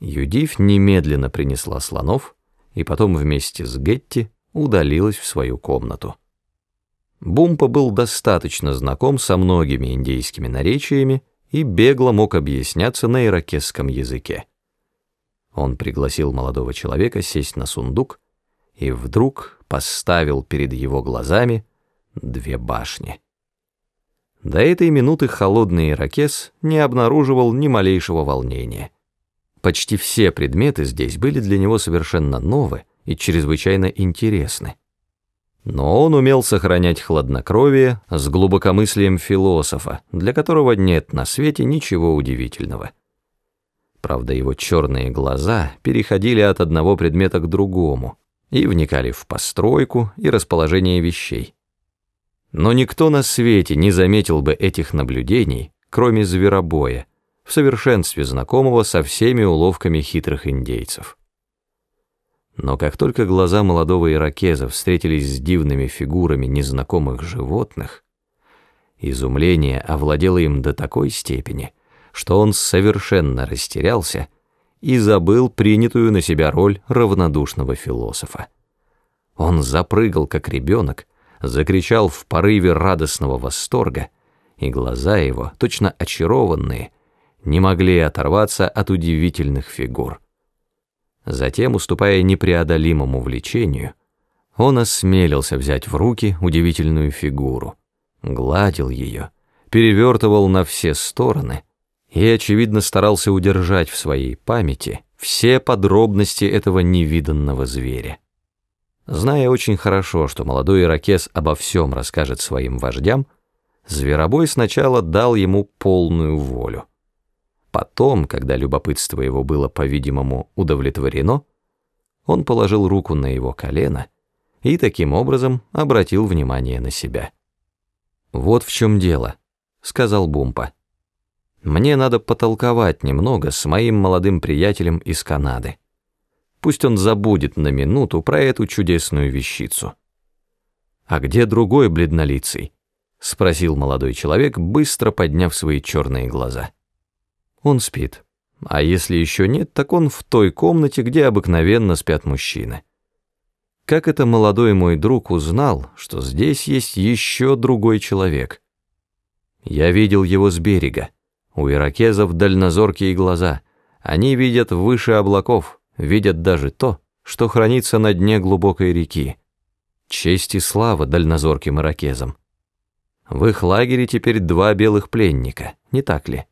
Юдив немедленно принесла слонов и потом вместе с Гетти удалилась в свою комнату. Бумпа был достаточно знаком со многими индейскими наречиями и бегло мог объясняться на иракесском языке. Он пригласил молодого человека сесть на сундук и вдруг поставил перед его глазами две башни. До этой минуты холодный иракес не обнаруживал ни малейшего волнения — Почти все предметы здесь были для него совершенно новы и чрезвычайно интересны. Но он умел сохранять хладнокровие с глубокомыслием философа, для которого нет на свете ничего удивительного. Правда, его черные глаза переходили от одного предмета к другому и вникали в постройку и расположение вещей. Но никто на свете не заметил бы этих наблюдений, кроме зверобоя, в совершенстве знакомого со всеми уловками хитрых индейцев. Но как только глаза молодого иракеза встретились с дивными фигурами незнакомых животных, изумление овладело им до такой степени, что он совершенно растерялся и забыл принятую на себя роль равнодушного философа. Он запрыгал, как ребенок, закричал в порыве радостного восторга, и глаза его, точно очарованные, не могли оторваться от удивительных фигур. Затем, уступая непреодолимому влечению, он осмелился взять в руки удивительную фигуру, гладил ее, перевертывал на все стороны и, очевидно, старался удержать в своей памяти все подробности этого невиданного зверя. Зная очень хорошо, что молодой иракес обо всем расскажет своим вождям, Зверобой сначала дал ему полную волю. Потом, когда любопытство его было, по-видимому, удовлетворено, он положил руку на его колено и таким образом обратил внимание на себя. «Вот в чем дело», — сказал Бумпа. «Мне надо потолковать немного с моим молодым приятелем из Канады. Пусть он забудет на минуту про эту чудесную вещицу». «А где другой бледнолицый?» — спросил молодой человек, быстро подняв свои черные глаза. Он спит. А если еще нет, так он в той комнате, где обыкновенно спят мужчины. Как это молодой мой друг узнал, что здесь есть еще другой человек? Я видел его с берега. У иракезов дальнозоркие глаза. Они видят выше облаков, видят даже то, что хранится на дне глубокой реки. Честь и слава дальнозорким иракезам. В их лагере теперь два белых пленника, не так ли?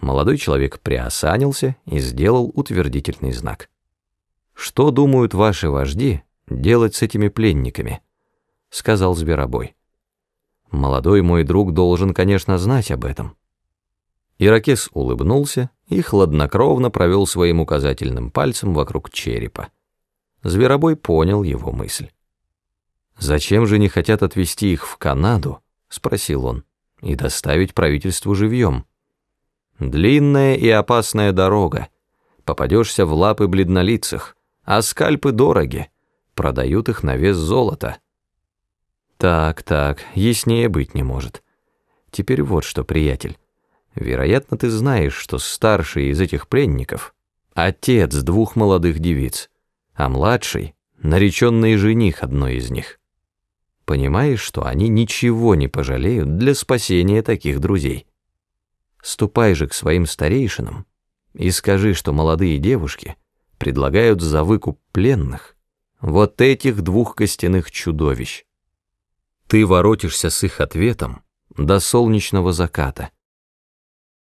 Молодой человек приосанился и сделал утвердительный знак. «Что думают ваши вожди делать с этими пленниками?» — сказал Зверобой. «Молодой мой друг должен, конечно, знать об этом». Иракес улыбнулся и хладнокровно провел своим указательным пальцем вокруг черепа. Зверобой понял его мысль. «Зачем же не хотят отвезти их в Канаду?» — спросил он. «И доставить правительству живьем?» Длинная и опасная дорога. Попадешься в лапы бледнолицых, а скальпы дороги. Продают их на вес золота. Так, так, яснее быть не может. Теперь вот что, приятель. Вероятно, ты знаешь, что старший из этих пленников — отец двух молодых девиц, а младший — нареченный жених одной из них. Понимаешь, что они ничего не пожалеют для спасения таких друзей. Ступай же к своим старейшинам и скажи, что молодые девушки предлагают за выкуп пленных вот этих двух костяных чудовищ. Ты воротишься с их ответом до солнечного заката —